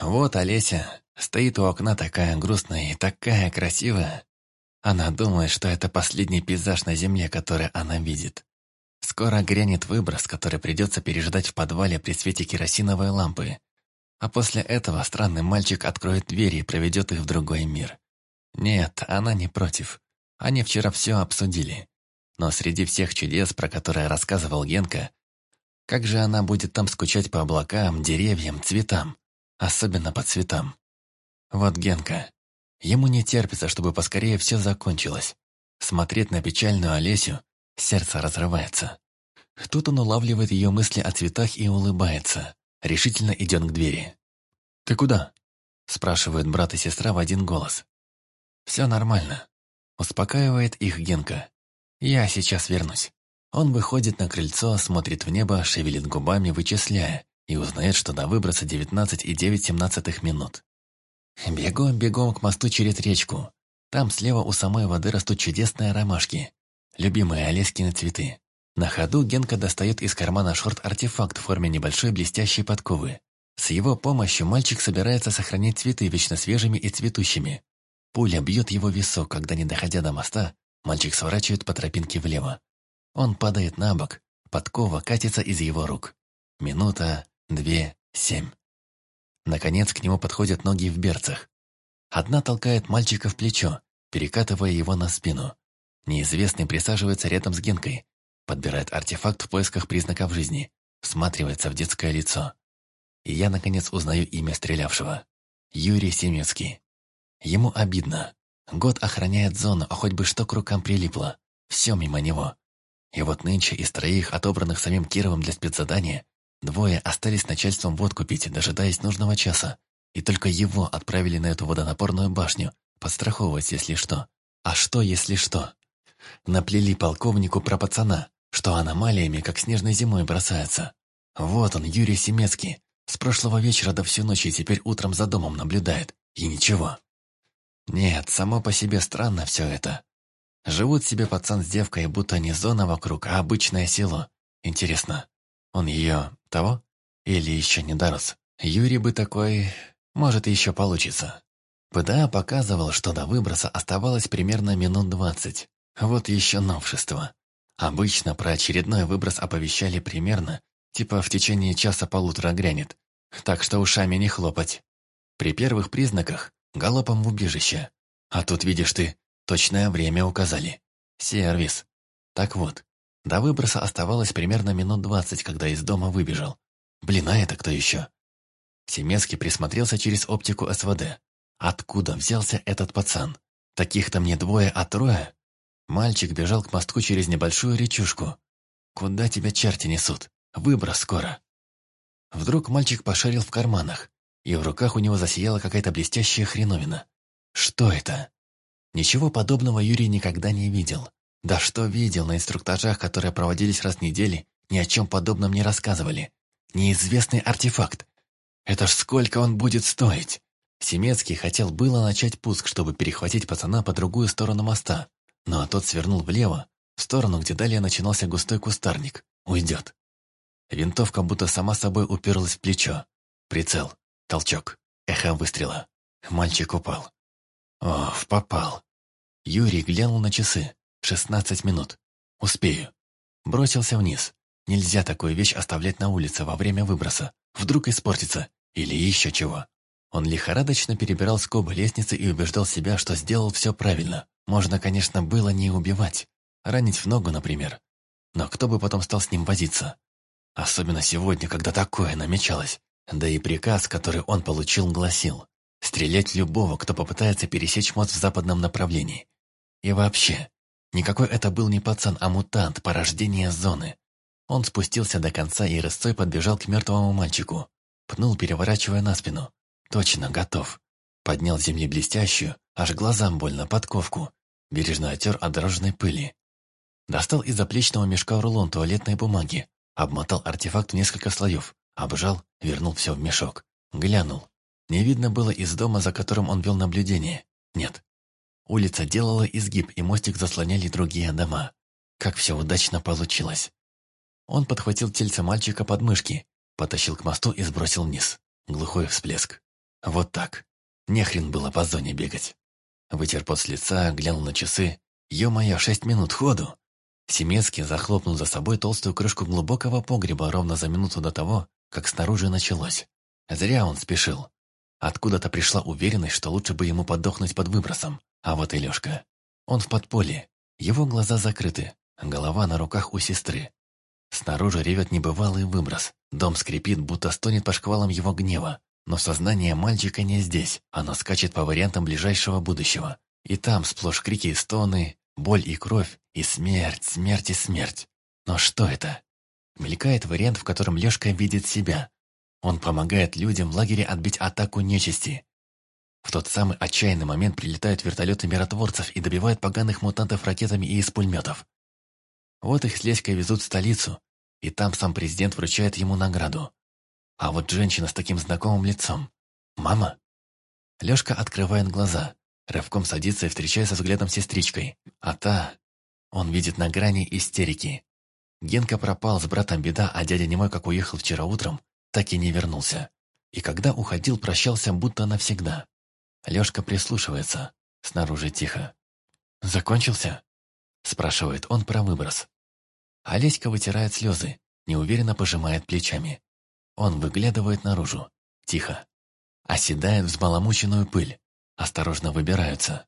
Вот Олеся стоит у окна такая грустная и такая красивая. Она думает, что это последний пейзаж на земле, который она видит. Скоро грянет выброс, который придется переждать в подвале при свете керосиновой лампы. А после этого странный мальчик откроет двери и проведет их в другой мир. Нет, она не против. Они вчера все обсудили. Но среди всех чудес, про которые рассказывал Генка, как же она будет там скучать по облакам, деревьям, цветам? Особенно по цветам. Вот Генка. Ему не терпится, чтобы поскорее все закончилось. Смотреть на печальную Олесю, сердце разрывается. Тут он улавливает ее мысли о цветах и улыбается. Решительно идет к двери. «Ты куда?» спрашивают брат и сестра в один голос. «Все нормально», успокаивает их Генка. «Я сейчас вернусь». Он выходит на крыльцо, смотрит в небо, шевелит губами, вычисляя, и узнает, что до выброса 19,9 минут. Бегом, бегом к мосту через речку. Там слева у самой воды растут чудесные ромашки. Любимые Олескины цветы. На ходу Генка достает из кармана шорт-артефакт в форме небольшой блестящей подковы. С его помощью мальчик собирается сохранить цветы вечно свежими и цветущими. Пуля бьет его висок, когда, не доходя до моста, мальчик сворачивает по тропинке влево. Он падает на бок, подкова катится из его рук. Минута, две, семь. Наконец к нему подходят ноги в берцах. Одна толкает мальчика в плечо, перекатывая его на спину. Неизвестный присаживается рядом с Генкой, подбирает артефакт в поисках признаков жизни, всматривается в детское лицо. И я, наконец, узнаю имя стрелявшего. Юрий Семецкий. Ему обидно. Год охраняет зону, а хоть бы что к рукам прилипло. Все мимо него. И вот нынче из троих, отобранных самим Кировым для спецзадания, Двое остались начальством водку пить, дожидаясь нужного часа, и только его отправили на эту водонапорную башню, подстраховывать, если что. А что, если что? Наплели полковнику про пацана, что аномалиями, как снежной зимой, бросается. Вот он, Юрий Семецкий, с прошлого вечера до всю ночи и теперь утром за домом наблюдает. И ничего. Нет, само по себе странно все это. Живут себе пацан с девкой, будто не зона вокруг, а обычное село. Интересно, он ее того? Или еще не дорос? Юрий бы такой... Может, еще получится. ПДА показывал, что до выброса оставалось примерно минут двадцать. Вот еще новшество. Обычно про очередной выброс оповещали примерно, типа в течение часа-полутора грянет. Так что ушами не хлопать. При первых признаках – галопом в убежище. А тут, видишь ты, точное время указали. Сервис. Так вот, до выброса оставалось примерно минут двадцать, когда из дома выбежал. Блин, а это кто еще? Семецкий присмотрелся через оптику СВД. Откуда взялся этот пацан? Таких-то мне двое, а трое? Мальчик бежал к мостку через небольшую речушку. Куда тебя черти несут? Выброс скоро. Вдруг мальчик пошарил в карманах, и в руках у него засияла какая-то блестящая хреновина. Что это? Ничего подобного Юрий никогда не видел. Да что видел на инструктажах, которые проводились раз в неделю, ни о чем подобном не рассказывали. Неизвестный артефакт. Это ж сколько он будет стоить? Семецкий хотел было начать пуск, чтобы перехватить пацана по другую сторону моста, но тот свернул влево, в сторону, где далее начинался густой кустарник. Уйдет. Винтовка будто сама собой уперлась в плечо. Прицел. Толчок. Эхо выстрела. Мальчик упал. Оф, попал. Юрий глянул на часы. Шестнадцать минут. Успею. Бросился вниз. Нельзя такую вещь оставлять на улице во время выброса. Вдруг испортится. Или еще чего. Он лихорадочно перебирал скобы лестницы и убеждал себя, что сделал все правильно. Можно, конечно, было не убивать. Ранить в ногу, например. Но кто бы потом стал с ним возиться? Особенно сегодня, когда такое намечалось. Да и приказ, который он получил, гласил «Стрелять любого, кто попытается пересечь мост в западном направлении». И вообще, Никакой это был не пацан, а мутант, порождение зоны. Он спустился до конца и рысцой подбежал к мертвому мальчику. Пнул, переворачивая на спину. Точно, готов. Поднял земли блестящую, аж глазам больно, подковку. Бережно отер от дорожной пыли. Достал из заплечного мешка рулон туалетной бумаги. Обмотал артефакт в несколько слоев. Обжал, вернул все в мешок. Глянул. Не видно было из дома, за которым он вел наблюдение. Нет, Улица делала изгиб, и мостик заслоняли другие дома. Как все удачно получилось. Он подхватил тельце мальчика под мышки, потащил к мосту и сбросил вниз. Глухой всплеск. Вот так. Нехрен было по зоне бегать. Вытер пот с лица, глянул на часы. Ё-моё, шесть минут ходу. Семецкий захлопнул за собой толстую крышку глубокого погреба ровно за минуту до того, как снаружи началось. Зря он спешил. Откуда-то пришла уверенность, что лучше бы ему подохнуть под выбросом. А вот и Лёшка. Он в подполье. Его глаза закрыты, голова на руках у сестры. Снаружи ревет небывалый выброс. Дом скрипит, будто стонет по шквалам его гнева. Но сознание мальчика не здесь. Оно скачет по вариантам ближайшего будущего. И там сплошь крики и стоны, боль и кровь, и смерть, смерть и смерть. Но что это? Мелькает вариант, в котором Лёшка видит себя. Он помогает людям в лагере отбить атаку нечисти. В тот самый отчаянный момент прилетают вертолеты миротворцев и добивают поганых мутантов ракетами и из пулеметов. Вот их с Леськой везут в столицу, и там сам президент вручает ему награду. А вот женщина с таким знакомым лицом. Мама? Лёшка открывает глаза, рывком садится и встречается взглядом с сестричкой. А та... Он видит на грани истерики. Генка пропал, с братом беда, а дядя немой, как уехал вчера утром, так и не вернулся. И когда уходил, прощался будто навсегда. Лёшка прислушивается. Снаружи тихо. «Закончился?» Спрашивает он про выброс. Олеська вытирает слезы, неуверенно пожимает плечами. Он выглядывает наружу. Тихо. Оседает взбаламученную пыль. Осторожно выбираются.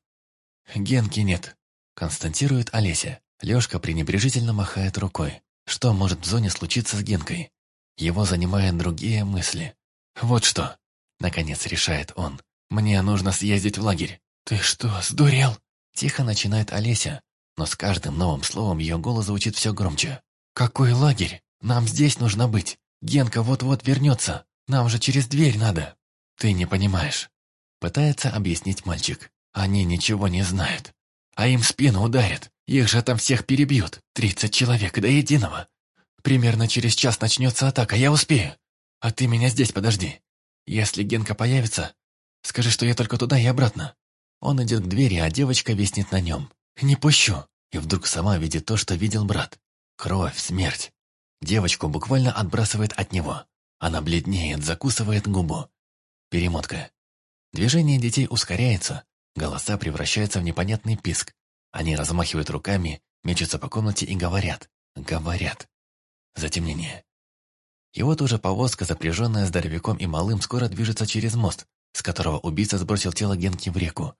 «Генки нет», — констатирует Олеся. Лёшка пренебрежительно махает рукой. Что может в зоне случиться с Генкой? Его занимают другие мысли. «Вот что», — наконец решает он. «Мне нужно съездить в лагерь». «Ты что, сдурел?» Тихо начинает Олеся, но с каждым новым словом ее голос звучит все громче. «Какой лагерь? Нам здесь нужно быть. Генка вот-вот вернется. Нам же через дверь надо». «Ты не понимаешь», — пытается объяснить мальчик. «Они ничего не знают. А им спину ударят. Их же там всех перебьют. Тридцать человек до единого. Примерно через час начнется атака, я успею. А ты меня здесь подожди. Если Генка появится, скажи, что я только туда и обратно». Он идет к двери, а девочка виснет на нем. «Не пущу!» И вдруг сама видит то, что видел брат. Кровь, смерть. Девочку буквально отбрасывает от него. Она бледнеет, закусывает губу. Перемотка. Движение детей ускоряется, голоса превращаются в непонятный писк. Они размахивают руками, мечутся по комнате и говорят. Говорят. Затемнение. И вот уже повозка, запряженная здоровяком и малым, скоро движется через мост, с которого убийца сбросил тело Генки в реку.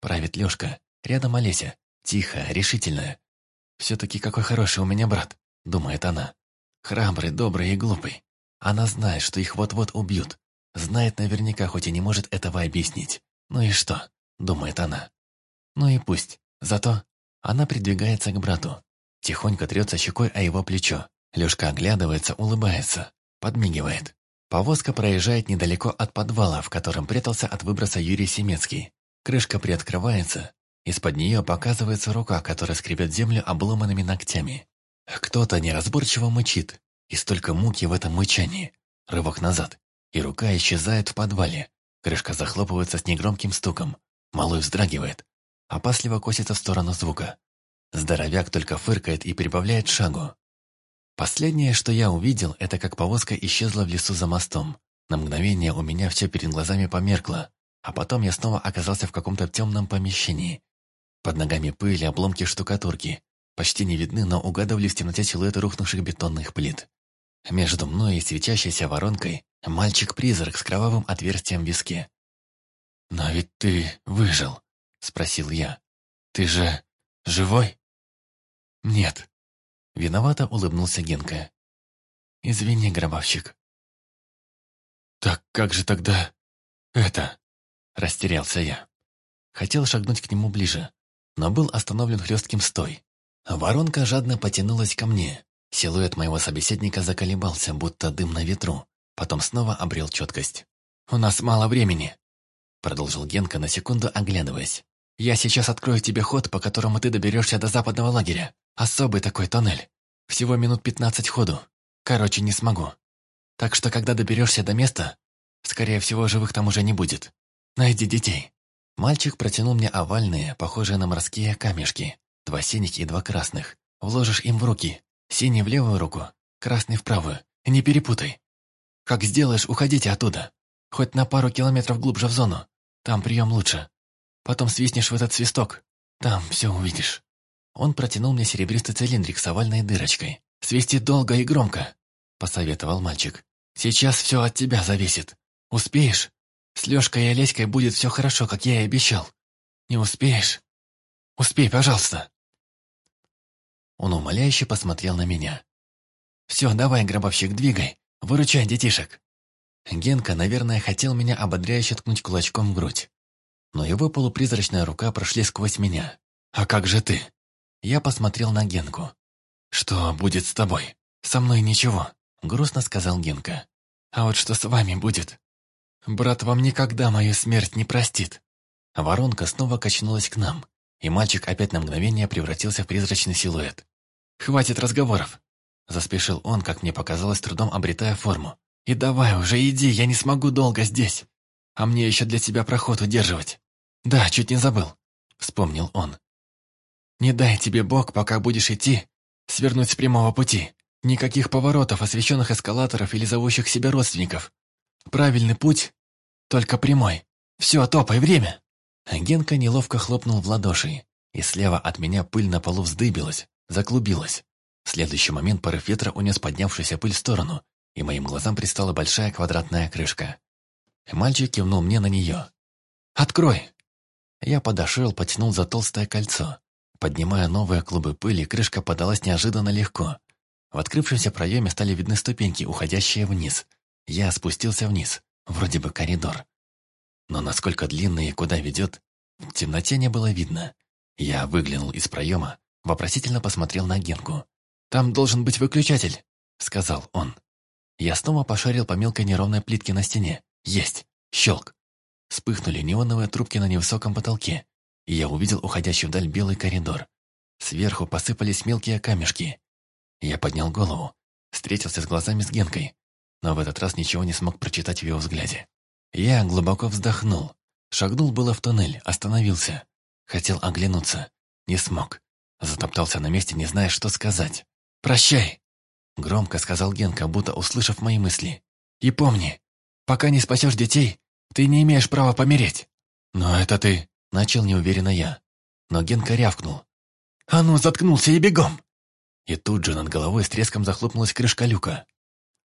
Правит Лёшка, рядом Олеся, тихая, решительная. «Все-таки какой хороший у меня брат», — думает она. Храбрый, добрый и глупый. Она знает, что их вот-вот убьют. Знает наверняка, хоть и не может этого объяснить. Ну и что? Думает она. Ну и пусть. Зато она придвигается к брату. Тихонько трется щекой о его плечо. Лёшка оглядывается, улыбается. Подмигивает. Повозка проезжает недалеко от подвала, в котором прятался от выброса Юрий Семецкий. Крышка приоткрывается. Из-под нее показывается рука, которая скребет землю обломанными ногтями. Кто-то неразборчиво мычит, и столько муки в этом мычании. Рывок назад, и рука исчезает в подвале. Крышка захлопывается с негромким стуком. Малой вздрагивает, опасливо косится в сторону звука. Здоровяк только фыркает и прибавляет шагу. Последнее, что я увидел, это как повозка исчезла в лесу за мостом. На мгновение у меня все перед глазами померкло, а потом я снова оказался в каком-то темном помещении. Под ногами пыль, обломки штукатурки, Почти не видны, но угадывались в темноте силуэты рухнувших бетонных плит. Между мной и свечащейся воронкой мальчик-призрак с кровавым отверстием в виске. «Но ведь ты выжил», — спросил я. «Ты же живой?» «Нет». Виновато улыбнулся Генка. «Извини, гробовщик». «Так как же тогда это?» Растерялся я. Хотел шагнуть к нему ближе, но был остановлен хлестким стой. Воронка жадно потянулась ко мне. Силуэт моего собеседника заколебался, будто дым на ветру. Потом снова обрел четкость. «У нас мало времени», — продолжил Генка на секунду, оглядываясь. «Я сейчас открою тебе ход, по которому ты доберешься до западного лагеря. Особый такой тоннель. Всего минут пятнадцать ходу. Короче, не смогу. Так что, когда доберешься до места, скорее всего, живых там уже не будет. Найди детей». Мальчик протянул мне овальные, похожие на морские камешки. Два синих и два красных. Вложишь им в руки. Синий в левую руку, красный в правую. Не перепутай. Как сделаешь, уходите оттуда. Хоть на пару километров глубже в зону. Там прием лучше. Потом свистнешь в этот свисток. Там все увидишь». Он протянул мне серебристый цилиндрик с овальной дырочкой. «Свисти долго и громко», — посоветовал мальчик. «Сейчас все от тебя зависит. Успеешь? С Лешкой и Олеськой будет все хорошо, как я и обещал. Не успеешь? Успей, пожалуйста». Он умоляюще посмотрел на меня. «Все, давай, гробовщик, двигай. Выручай детишек». Генка, наверное, хотел меня ободряюще ткнуть кулачком в грудь. Но его полупризрачная рука прошли сквозь меня. «А как же ты?» Я посмотрел на Генку. «Что будет с тобой? Со мной ничего», — грустно сказал Генка. «А вот что с вами будет? Брат вам никогда мою смерть не простит». Воронка снова качнулась к нам, и мальчик опять на мгновение превратился в призрачный силуэт. «Хватит разговоров!» Заспешил он, как мне показалось, трудом обретая форму. «И давай уже иди, я не смогу долго здесь. А мне еще для тебя проход удерживать. Да, чуть не забыл», — вспомнил он. Не дай тебе Бог, пока будешь идти, свернуть с прямого пути. Никаких поворотов, освещенных эскалаторов или зовущих себя родственников. Правильный путь, только прямой. Все, топай, время!» Генка неловко хлопнул в ладоши, и слева от меня пыль на полу вздыбилась, заклубилась. В следующий момент порыв ветра унес поднявшуюся пыль в сторону, и моим глазам пристала большая квадратная крышка. Мальчик кивнул мне на нее. «Открой!» Я подошел, потянул за толстое кольцо. Поднимая новые клубы пыли, крышка подалась неожиданно легко. В открывшемся проеме стали видны ступеньки, уходящие вниз. Я спустился вниз, вроде бы коридор. Но насколько длинный и куда ведет, в темноте не было видно. Я выглянул из проема, вопросительно посмотрел на Генку. «Там должен быть выключатель», — сказал он. Я снова пошарил по мелкой неровной плитке на стене. «Есть! Щелк!» Вспыхнули неоновые трубки на невысоком потолке и я увидел уходящий вдаль белый коридор. Сверху посыпались мелкие камешки. Я поднял голову, встретился с глазами с Генкой, но в этот раз ничего не смог прочитать в его взгляде. Я глубоко вздохнул, шагнул было в туннель, остановился. Хотел оглянуться, не смог. Затоптался на месте, не зная, что сказать. «Прощай!» Громко сказал Генка, будто услышав мои мысли. «И помни, пока не спасешь детей, ты не имеешь права помереть». «Но это ты...» Начал неуверенно я. Но Генка рявкнул. «А ну, заткнулся и бегом!» И тут же над головой с треском захлопнулась крышка люка.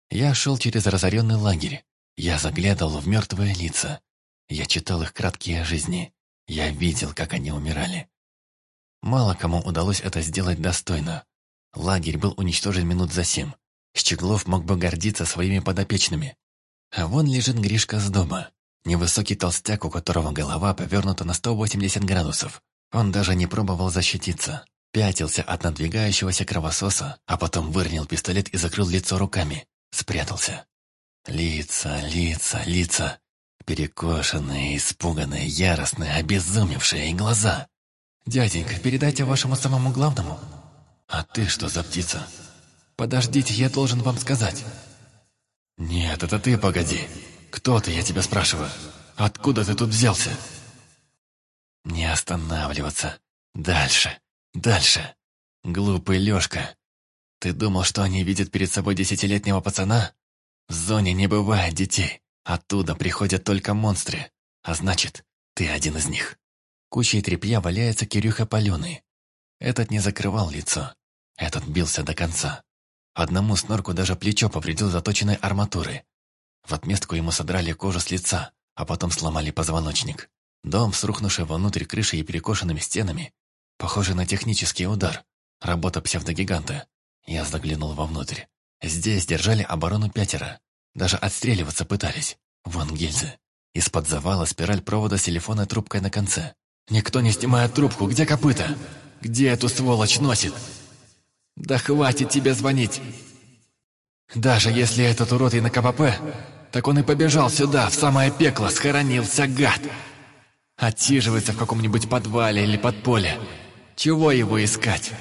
Я шел через разоренный лагерь. Я заглядывал в мертвые лица. Я читал их краткие жизни. Я видел, как они умирали. Мало кому удалось это сделать достойно. Лагерь был уничтожен минут за семь. Щеглов мог бы гордиться своими подопечными. А вон лежит Гришка с дома. Невысокий толстяк, у которого голова повернута на 180 градусов. Он даже не пробовал защититься. Пятился от надвигающегося кровососа, а потом выронил пистолет и закрыл лицо руками. Спрятался. Лица, лица, лица. Перекошенные, испуганные, яростные, обезумевшие глаза. «Дяденька, передайте вашему самому главному». «А ты что за птица?» «Подождите, я должен вам сказать». «Нет, это ты погоди». «Кто ты, я тебя спрашиваю? Откуда ты тут взялся?» «Не останавливаться. Дальше, дальше. Глупый Лёшка. Ты думал, что они видят перед собой десятилетнего пацана? В зоне не бывает детей. Оттуда приходят только монстры. А значит, ты один из них». Кучей тряпья валяется Кирюха палёный. Этот не закрывал лицо. Этот бился до конца. Одному снорку даже плечо повредил заточенной арматурой. В отместку ему содрали кожу с лица, а потом сломали позвоночник. Дом с рухнувшей внутрь крышей и перекошенными стенами, похожий на технический удар, работа псевдогиганта. Я заглянул вовнутрь. Здесь держали оборону пятеро. Даже отстреливаться пытались. Вон гильзы. Из-под завала спираль провода с телефонной трубкой на конце. «Никто не снимает трубку! Где копыта? Где эту сволочь носит?» «Да хватит тебе звонить!» Даже если этот урод и на КПП, так он и побежал сюда, в самое пекло, схоронился, гад. Отсиживается в каком-нибудь подвале или подполе. Чего его искать?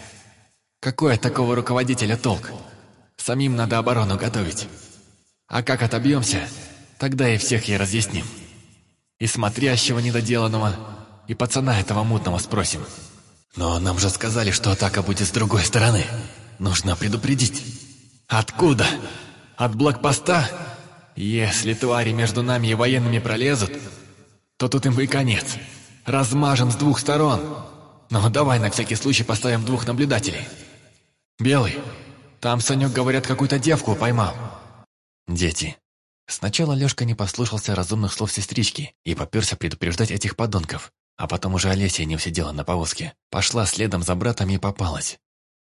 Какой от такого руководителя толк? Самим надо оборону готовить. А как отобьемся, тогда и всех ей разъясним. И смотрящего недоделанного, и пацана этого мутного спросим. Но нам же сказали, что атака будет с другой стороны. Нужно предупредить. Откуда? От блокпоста? Если твари между нами и военными пролезут, то тут им и конец. Размажем с двух сторон. Но давай на всякий случай поставим двух наблюдателей. Белый, там Санек, говорят, какую-то девку поймал. Дети. Сначала Лёшка не послушался разумных слов сестрички и попёрся предупреждать этих подонков, а потом уже Олеся не усидела на повозке. Пошла следом за братом и попалась.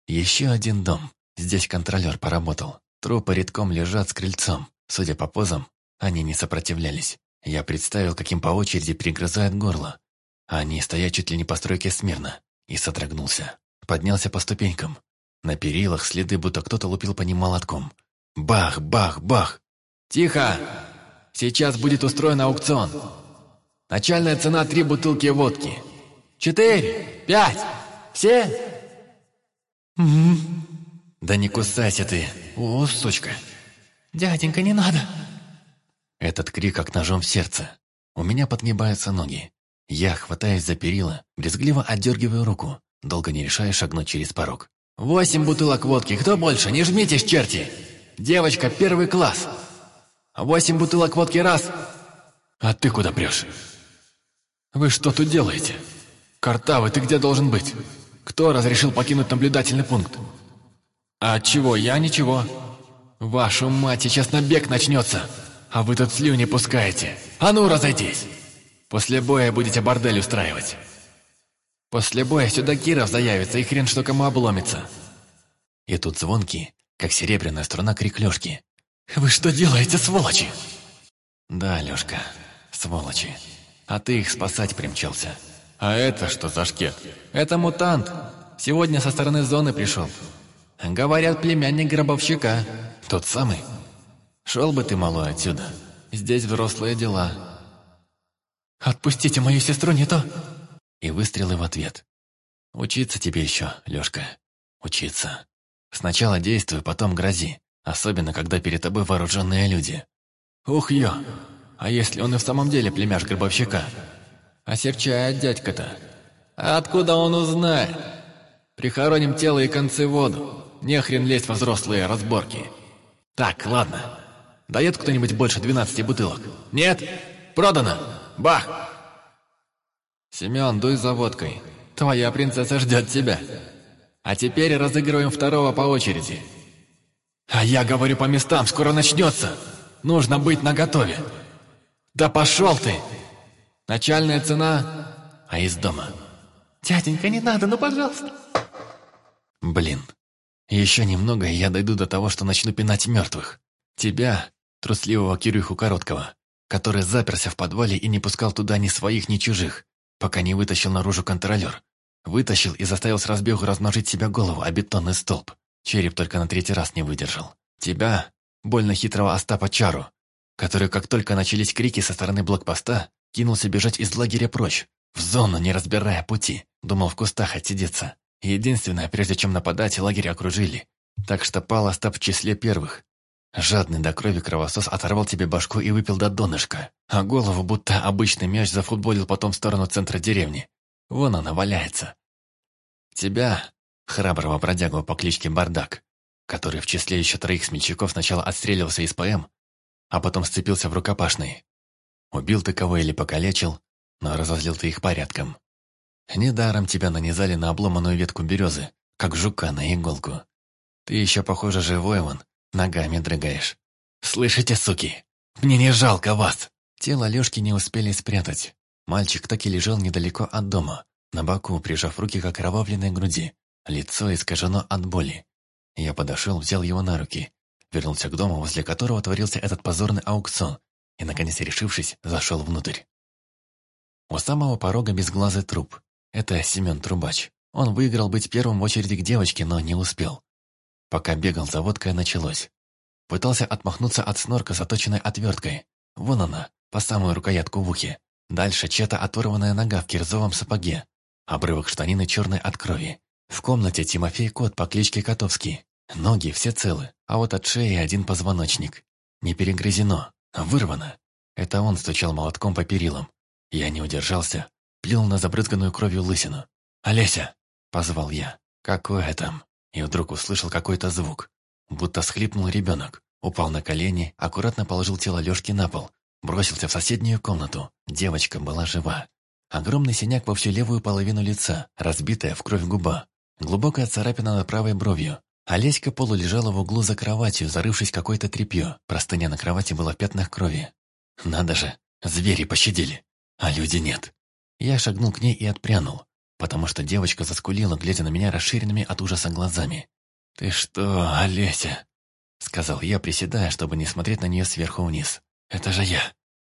Еще один дом. Здесь контролер поработал. Трупы редком лежат с крыльцом. Судя по позам, они не сопротивлялись. Я представил, каким по очереди перегрызает горло. Они стоят чуть ли не по стройке смирно. И содрогнулся. Поднялся по ступенькам. На перилах следы, будто кто-то лупил по ним молотком. Бах, бах, бах. «Тихо! Сейчас будет устроен аукцион. Начальная цена три бутылки водки. Четыре, пять, все?» «Угу». «Да не кусайся ты, о, сучка!» «Дяденька, не надо!» Этот крик как ножом в сердце. У меня подгибаются ноги. Я, хватаясь за перила, брезгливо отдергиваю руку, долго не решая шагнуть через порог. «Восемь бутылок водки, кто больше? Не жмитесь, черти! Девочка, первый класс! Восемь бутылок водки раз!» «А ты куда прешь?» «Вы что тут делаете? Картавый, ты где должен быть? Кто разрешил покинуть наблюдательный пункт?» «А чего? Я ничего. Вашу мать, сейчас набег начнется, а вы тут слюни пускаете. А ну, разойдись! После боя будете бордель устраивать. После боя сюда Киров заявится, и хрен что кому обломится». И тут звонкий, как серебряная струна крик Лёшки. «Вы что делаете, сволочи?» «Да, Лёшка, сволочи. А ты их спасать примчался. А это что за шкет? Это мутант. Сегодня со стороны зоны пришел. Говорят, племянник гробовщика. Тот самый. Шел бы ты, малой, отсюда. Здесь взрослые дела. «Отпустите мою сестру, не то!» И выстрелы в ответ. «Учиться тебе еще, Лешка. Учиться. Сначала действуй, потом грози. Особенно, когда перед тобой вооруженные люди. Ух ё! А если он и в самом деле племяш гробовщика? Осерчает дядька-то. Откуда он узнает? Прихороним тело и концы воду. Не хрен лезть во взрослые разборки. Так, ладно. Дает кто-нибудь больше 12 бутылок? Нет? Продано! Бах! Семен, дуй за водкой. Твоя принцесса ждет тебя. А теперь разыгрываем второго по очереди. А я говорю по местам, скоро начнется. Нужно быть наготове. Да пошел ты! Начальная цена, а из дома. Дяденька, не надо, ну пожалуйста. Блин, еще немного, и я дойду до того, что начну пинать мертвых. Тебя, трусливого Кирюху Короткого, который заперся в подвале и не пускал туда ни своих, ни чужих, пока не вытащил наружу контролер. Вытащил и заставил с разбегу размножить себя голову о бетонный столб. Череп только на третий раз не выдержал. Тебя, больно хитрого Остапа Чару, который, как только начались крики со стороны блокпоста, кинулся бежать из лагеря прочь, в зону, не разбирая пути, думал в кустах отсидеться. Единственное, прежде чем нападать, лагерь окружили. Так что пал Остап в числе первых. Жадный до крови кровосос оторвал тебе башку и выпил до донышка, а голову, будто обычный мяч, зафутболил потом в сторону центра деревни. Вон она валяется. Тебя, храброго бродягу по кличке Бардак, который в числе еще троих смельчаков сначала отстреливался из ПМ, а потом сцепился в рукопашный. Убил ты кого или покалечил, но разозлил ты их порядком. Недаром тебя нанизали на обломанную ветку березы, как жука на иголку. Ты еще, похоже, живой вон, ногами дрыгаешь. Слышите, суки? Мне не жалко вас!» Тело Лёшки не успели спрятать. Мальчик так и лежал недалеко от дома, на боку, прижав руки к окровавленной груди. Лицо искажено от боли. Я подошел, взял его на руки, вернулся к дому, возле которого творился этот позорный аукцион, и, наконец решившись, зашел внутрь. У самого порога безглазый труп. Это Семен Трубач. Он выиграл быть первым в очереди к девочке, но не успел. Пока бегал за водкой, началось. Пытался отмахнуться от снорка заточенной отверткой. Вон она, по самую рукоятку в ухе. Дальше чья-то оторванная нога в кирзовом сапоге. Обрывок штанины черной от крови. В комнате Тимофей Кот по кличке Котовский. Ноги все целы, а вот от шеи один позвоночник. Не перегрызено, вырвано. Это он стучал молотком по перилам. Я не удержался, плюнул на забрызганную кровью лысину. «Олеся!» – позвал я. «Какое там?» И вдруг услышал какой-то звук. Будто схлипнул ребенок. Упал на колени, аккуратно положил тело Лёшки на пол, бросился в соседнюю комнату. Девочка была жива. Огромный синяк во всю левую половину лица, разбитая в кровь губа. Глубокая царапина над правой бровью. Олеська полулежала в углу за кроватью, зарывшись какое-то тряпье. Простыня на кровати была в пятнах крови. Надо же, звери пощадили, а люди нет. Я шагнул к ней и отпрянул, потому что девочка заскулила, глядя на меня расширенными от ужаса глазами. «Ты что, Олеся?» — сказал я, приседая, чтобы не смотреть на нее сверху вниз. «Это же я.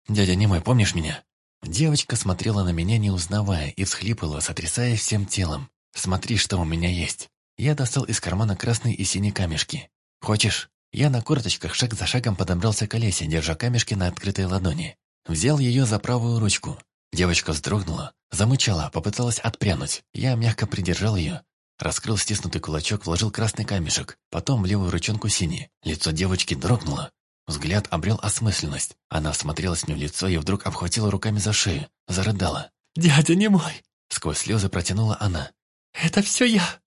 Дядя не мой, помнишь меня?» Девочка смотрела на меня, не узнавая, и всхлипывала, сотрясая всем телом. «Смотри, что у меня есть». Я достал из кармана красные и синие камешки. «Хочешь?» Я на корточках шаг за шагом подобрался к Олесе, держа камешки на открытой ладони. Взял ее за правую ручку. Девочка вздрогнула, замычала, попыталась отпрянуть. Я мягко придержал ее. Раскрыл стиснутый кулачок, вложил красный камешек, потом в левую ручонку синий. Лицо девочки дрогнуло. Взгляд обрел осмысленность. Она смотрелась мне в лицо и вдруг обхватила руками за шею, зарыдала. «Дядя не мой!» Сквозь слезы протянула она. «Это все я!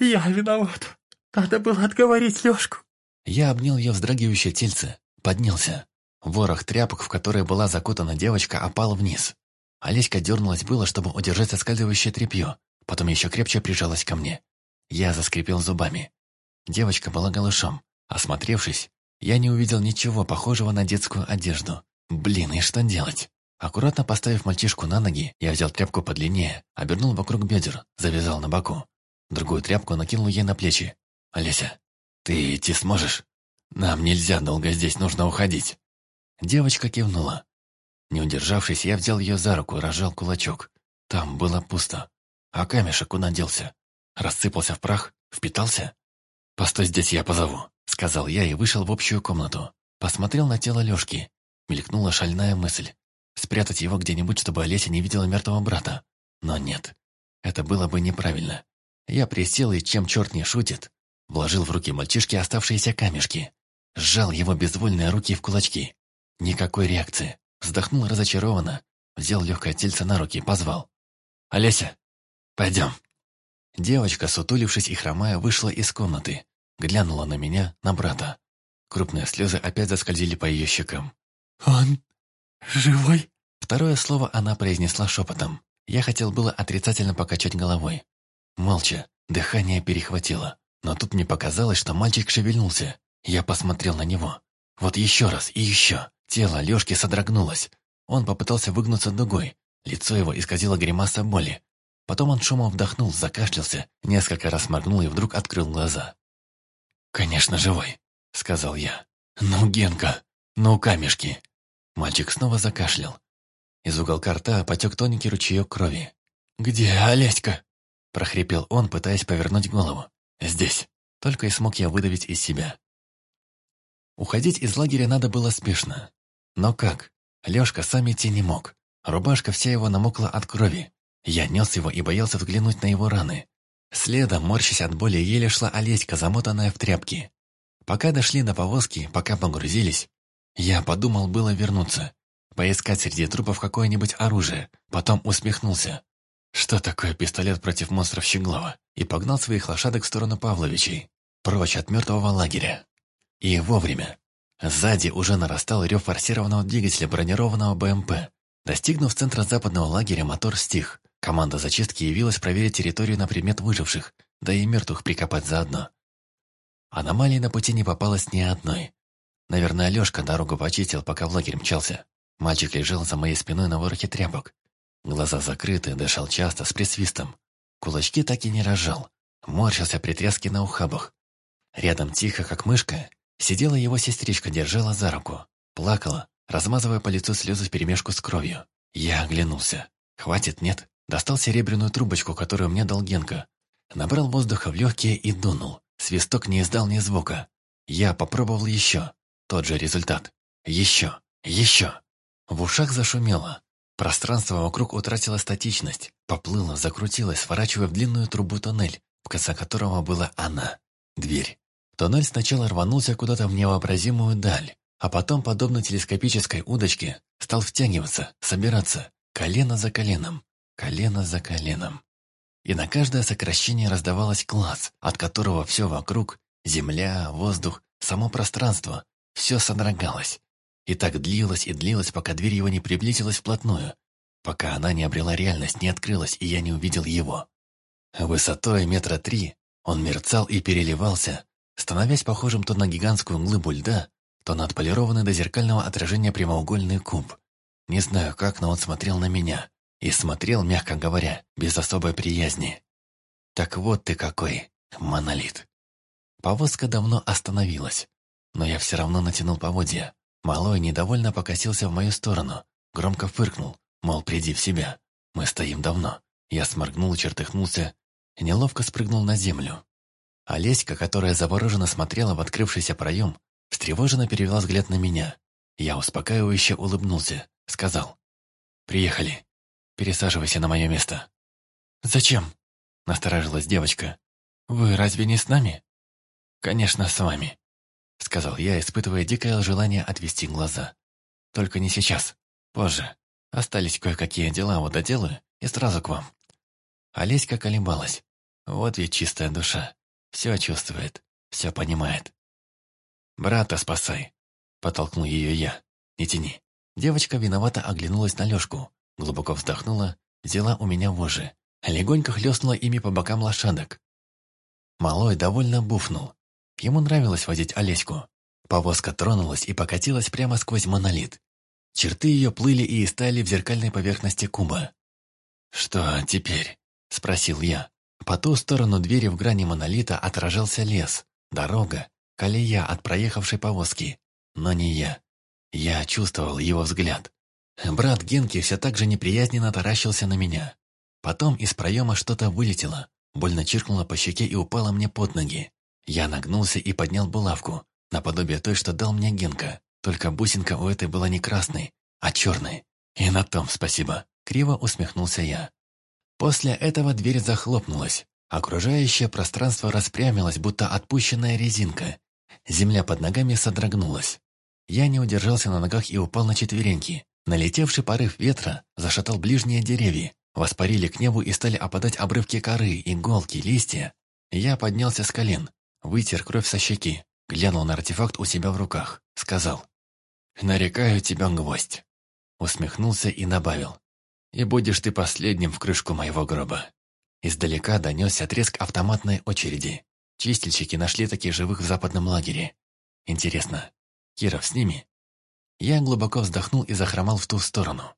Я виноват! Надо было отговорить Лешку!» Я обнял ее вздрагивающее тельце, поднялся. Ворох тряпок, в которые была закутана девочка, опал вниз. Олеська дернулась было, чтобы удержать соскальзывающее тряпье, потом еще крепче прижалась ко мне. Я заскрипел зубами. Девочка была голышом. Осмотревшись, я не увидел ничего похожего на детскую одежду. Блин, и что делать? Аккуратно поставив мальчишку на ноги, я взял тряпку подлиннее, обернул вокруг бедер, завязал на боку. Другую тряпку накинул ей на плечи. «Олеся, ты идти сможешь? Нам нельзя долго здесь, нужно уходить». Девочка кивнула. Не удержавшись, я взял ее за руку и разжал кулачок. Там было пусто. А камешек куда делся? Рассыпался в прах? Впитался? «Постой здесь, я позову», — сказал я и вышел в общую комнату. Посмотрел на тело Лёшки. Мелькнула шальная мысль. Спрятать его где-нибудь, чтобы Олеся не видела мертвого брата. Но нет. Это было бы неправильно. Я присел и, чем черт не шутит, вложил в руки мальчишки оставшиеся камешки. Сжал его безвольные руки в кулачки. Никакой реакции. Вздохнул разочарованно. Взял легкое тельце на руки, позвал. «Олеся, пойдем». Девочка, сутулившись и хромая, вышла из комнаты. Глянула на меня, на брата. Крупные слезы опять заскользили по ее щекам. «Он живой?» Второе слово она произнесла шепотом. Я хотел было отрицательно покачать головой. Молча, дыхание перехватило. Но тут мне показалось, что мальчик шевельнулся. Я посмотрел на него. Вот еще раз и еще. Тело Лёшки содрогнулось. Он попытался выгнуться дугой. Лицо его исказило гримаса боли. Потом он шумом вдохнул, закашлялся, несколько раз моргнул и вдруг открыл глаза. «Конечно, живой», — сказал я. «Ну, Генка, ну, камешки». Мальчик снова закашлял. Из уголка рта потек тоненький ручеек крови. «Где Олеська?» — прохрипел он, пытаясь повернуть голову. «Здесь». Только и смог я выдавить из себя. Уходить из лагеря надо было спешно. Но как? Лёшка сам идти не мог. Рубашка вся его намокла от крови. Я нес его и боялся взглянуть на его раны. Следом, морщась от боли, еле шла Олеська, замотанная в тряпки. Пока дошли до повозки, пока погрузились, я подумал было вернуться, поискать среди трупов какое-нибудь оружие, потом усмехнулся. Что такое пистолет против монстров Щеглова? И погнал своих лошадок в сторону Павловичей, прочь от мертвого лагеря. И вовремя. Сзади уже нарастал рев форсированного двигателя бронированного БМП. Достигнув центра западного лагеря, мотор стих. Команда зачистки явилась проверить территорию на предмет выживших, да и мертвых прикопать заодно. Аномалии на пути не попалось ни одной. Наверное, Лёшка дорогу почистил, пока в лагерь мчался. Мальчик лежал за моей спиной на ворохе тряпок. Глаза закрыты, дышал часто, с присвистом. Кулачки так и не разжал. Морщился при тряске на ухабах. Рядом тихо, как мышка, Сидела его сестричка, держала за руку. Плакала, размазывая по лицу слезы вперемешку с кровью. Я оглянулся. Хватит, нет? Достал серебряную трубочку, которую мне дал Генка. Набрал воздуха в легкие и дунул. Свисток не издал ни звука. Я попробовал еще. Тот же результат. Еще. Еще. В ушах зашумело. Пространство вокруг утратило статичность. Поплыло, закрутилось, сворачивая в длинную трубу тоннель, в конце которого была она. Дверь. Тоннель сначала рванулся куда-то в невообразимую даль, а потом, подобно телескопической удочке, стал втягиваться, собираться, колено за коленом, колено за коленом. И на каждое сокращение раздавалось класс, от которого все вокруг, земля, воздух, само пространство, все содрогалось. И так длилось и длилось, пока дверь его не приблизилась вплотную, пока она не обрела реальность, не открылась, и я не увидел его. Высотой метра три он мерцал и переливался, становясь похожим то на гигантскую глыбу льда, то на отполированный до зеркального отражения прямоугольный куб. Не знаю как, но он смотрел на меня. И смотрел, мягко говоря, без особой приязни. Так вот ты какой, монолит. Повозка давно остановилась, но я все равно натянул поводья. Малой недовольно покосился в мою сторону, громко фыркнул, мол, приди в себя. Мы стоим давно. Я сморгнул, чертыхнулся неловко спрыгнул на землю. Олеська, которая завороженно смотрела в открывшийся проем, встревоженно перевела взгляд на меня. Я успокаивающе улыбнулся, сказал. «Приехали. Пересаживайся на мое место». «Зачем?» – насторожилась девочка. «Вы разве не с нами?» «Конечно, с вами», – сказал я, испытывая дикое желание отвести глаза. «Только не сейчас. Позже. Остались кое-какие дела, вот доделаю и сразу к вам». Олеська колебалась. Вот ведь чистая душа. Все чувствует, все понимает. «Брата спасай!» – потолкнул ее я. «Не тяни». Девочка виновато оглянулась на Лешку, глубоко вздохнула, взяла у меня вожжи, легонько хлестнула ими по бокам лошадок. Малой довольно буфнул. Ему нравилось водить Олеську. Повозка тронулась и покатилась прямо сквозь монолит. Черты ее плыли и истаяли в зеркальной поверхности куба. «Что теперь?» – спросил я. По ту сторону двери в грани монолита отражался лес, дорога, колея от проехавшей повозки. Но не я. Я чувствовал его взгляд. Брат Генки все так же неприязненно таращился на меня. Потом из проема что-то вылетело, больно чиркнуло по щеке и упало мне под ноги. Я нагнулся и поднял булавку, наподобие той, что дал мне Генка. Только бусинка у этой была не красной, а черной. И на том спасибо. Криво усмехнулся я. После этого дверь захлопнулась. Окружающее пространство распрямилось, будто отпущенная резинка. Земля под ногами содрогнулась. Я не удержался на ногах и упал на четвереньки. Налетевший порыв ветра зашатал ближние деревья, воспарили к небу и стали опадать обрывки коры, иголки, листья. Я поднялся с колен, вытер кровь со щеки, глянул на артефакт у себя в руках, сказал «Нарекаю тебя гвоздь». Усмехнулся и добавил и будешь ты последним в крышку моего гроба». Издалека донесся треск автоматной очереди. Чистильщики нашли таких живых в западном лагере. Интересно, Киров с ними? Я глубоко вздохнул и захромал в ту сторону.